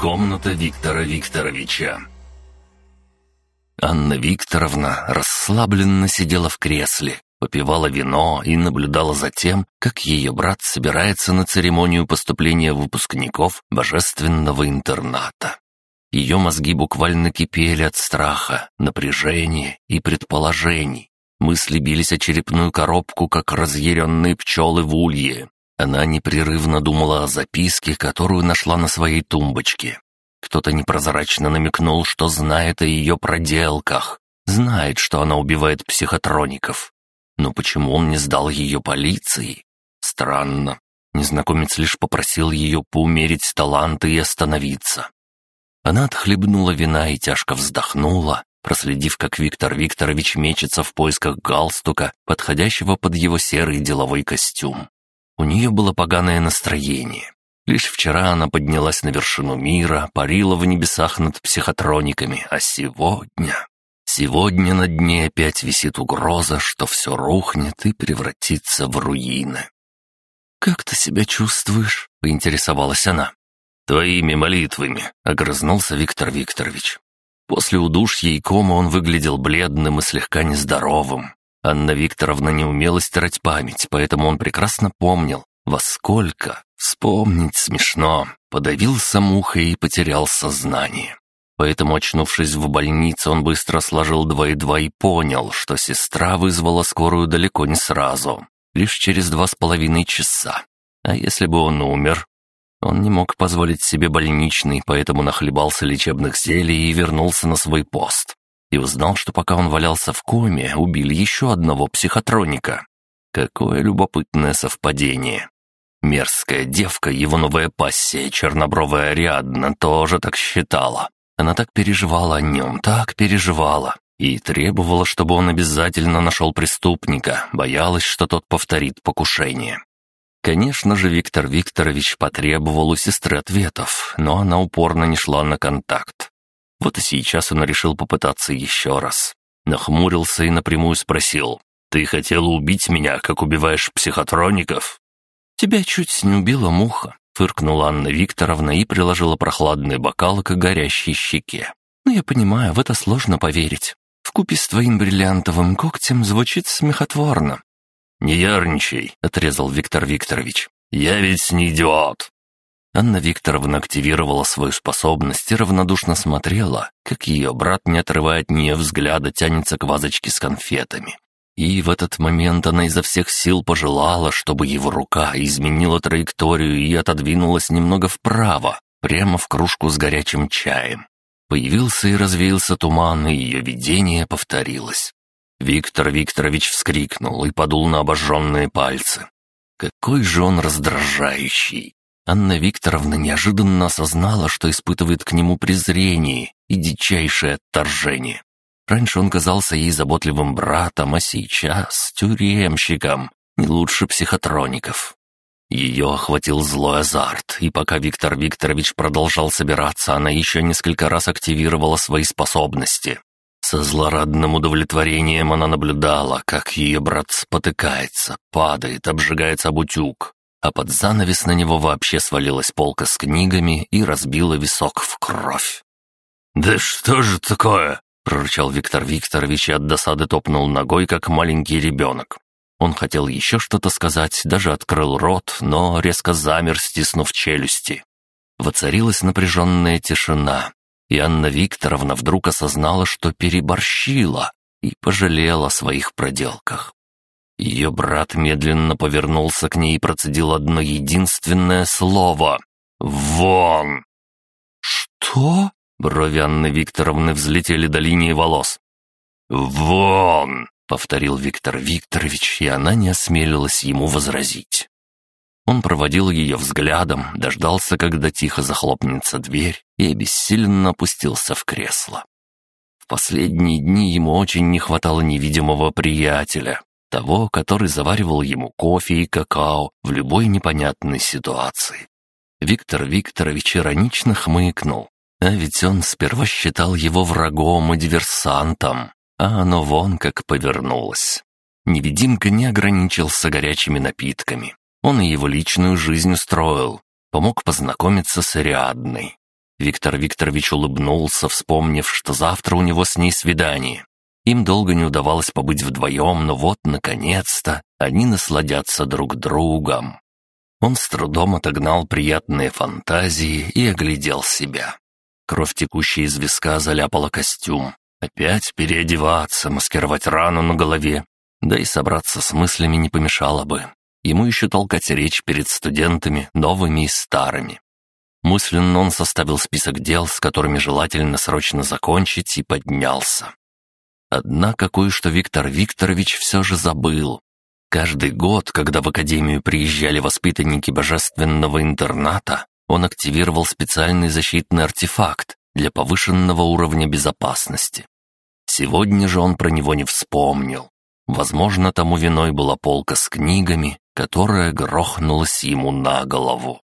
Комната Виктора Викторовича. Анна Викторовна расслабленно сидела в кресле, попивала вино и наблюдала за тем, как ее брат собирается на церемонию поступления выпускников божественного интерната. Ее мозги буквально кипели от страха, напряжения и предположений. Мысли бились о черепную коробку, как разъяренные пчелы в улье. Она непрерывно думала о записке, которую нашла на своей тумбочке. Кто-то непрозрачно намекнул, что знает о ее проделках, знает, что она убивает психотроников. Но почему он не сдал ее полиции? Странно. Незнакомец лишь попросил ее поумерить таланты и остановиться. Она отхлебнула вина и тяжко вздохнула, проследив, как Виктор Викторович мечется в поисках галстука, подходящего под его серый деловой костюм. У нее было поганое настроение. Лишь вчера она поднялась на вершину мира, парила в небесах над психотрониками, а сегодня... Сегодня над ней опять висит угроза, что все рухнет и превратится в руины. «Как ты себя чувствуешь?» — поинтересовалась она. «Твоими молитвами», — огрызнулся Виктор Викторович. После удушья и кома он выглядел бледным и слегка нездоровым. Анна Викторовна не умела стирать память, поэтому он прекрасно помнил, во сколько. Вспомнить смешно. Подавился мухой и потерял сознание. Поэтому, очнувшись в больнице, он быстро сложил два и два и понял, что сестра вызвала скорую далеко не сразу, лишь через два с половиной часа. А если бы он умер? Он не мог позволить себе больничный, поэтому нахлебался лечебных зелий и вернулся на свой пост и узнал, что пока он валялся в коме, убили еще одного психотроника. Какое любопытное совпадение. Мерзкая девка, его новая пассия, чернобровая Ариадна, тоже так считала. Она так переживала о нем, так переживала. И требовала, чтобы он обязательно нашел преступника, боялась, что тот повторит покушение. Конечно же, Виктор Викторович потребовал у сестры ответов, но она упорно не шла на контакт. Вот и сейчас он решил попытаться еще раз. Нахмурился и напрямую спросил. «Ты хотела убить меня, как убиваешь психотроников?» «Тебя чуть не убила муха», — фыркнула Анна Викторовна и приложила прохладный бокал к горящей щеке. «Но «Ну, я понимаю, в это сложно поверить. Вкупе с твоим бриллиантовым когтем звучит смехотворно». «Не ярничай», — отрезал Виктор Викторович. «Я ведь не идиот. Анна Викторовна активировала свою способность и равнодушно смотрела, как ее брат, не отрывая от нее взгляда, тянется к вазочке с конфетами. И в этот момент она изо всех сил пожелала, чтобы его рука изменила траекторию и отодвинулась немного вправо, прямо в кружку с горячим чаем. Появился и развеялся туман, и ее видение повторилось. Виктор Викторович вскрикнул и подул на обожженные пальцы. Какой же он раздражающий! Анна Викторовна неожиданно осознала, что испытывает к нему презрение и дичайшее отторжение. Раньше он казался ей заботливым братом, а сейчас — тюремщиком, не лучше психотроников. Ее охватил злой азарт, и пока Виктор Викторович продолжал собираться, она еще несколько раз активировала свои способности. Со злорадным удовлетворением она наблюдала, как ее брат спотыкается, падает, обжигается об утюг, а под занавес на него вообще свалилась полка с книгами и разбила висок в кровь. «Да что же такое?» — прорычал Виктор Викторович и от досады топнул ногой, как маленький ребенок. Он хотел еще что-то сказать, даже открыл рот, но резко замер, стиснув челюсти. Воцарилась напряженная тишина, и Анна Викторовна вдруг осознала, что переборщила и пожалела о своих проделках. Ее брат медленно повернулся к ней и процедил одно единственное слово. «Вон!» «Что?» Брови Анны Викторовны взлетели до линии волос. «Вон!» — повторил Виктор Викторович, и она не осмелилась ему возразить. Он проводил ее взглядом, дождался, когда тихо захлопнется дверь, и обессиленно опустился в кресло. В последние дни ему очень не хватало невидимого приятеля, того, который заваривал ему кофе и какао в любой непонятной ситуации. Виктор Викторович иронично хмыкнул, а ведь он сперва считал его врагом и диверсантом, а оно вон как повернулось. Невидимка не ограничился горячими напитками. Он и его личную жизнь устроил, помог познакомиться с Ариадной. Виктор Викторович улыбнулся, вспомнив, что завтра у него с ней свидание. Им долго не удавалось побыть вдвоем, но вот, наконец-то, они насладятся друг другом. Он с трудом отогнал приятные фантазии и оглядел себя. Кровь, текущая из виска, заляпала костюм. Опять переодеваться, маскировать рану на голове. Да и собраться с мыслями не помешало бы. Ему еще толкать речь перед студентами, новыми и старыми. Мысленно он составил список дел, с которыми желательно срочно закончить, и поднялся. Однако кое-что Виктор Викторович все же забыл. Каждый год, когда в академию приезжали воспитанники божественного интерната, он активировал специальный защитный артефакт для повышенного уровня безопасности. Сегодня же он про него не вспомнил. Возможно, тому виной была полка с книгами, которая грохнулась ему на голову.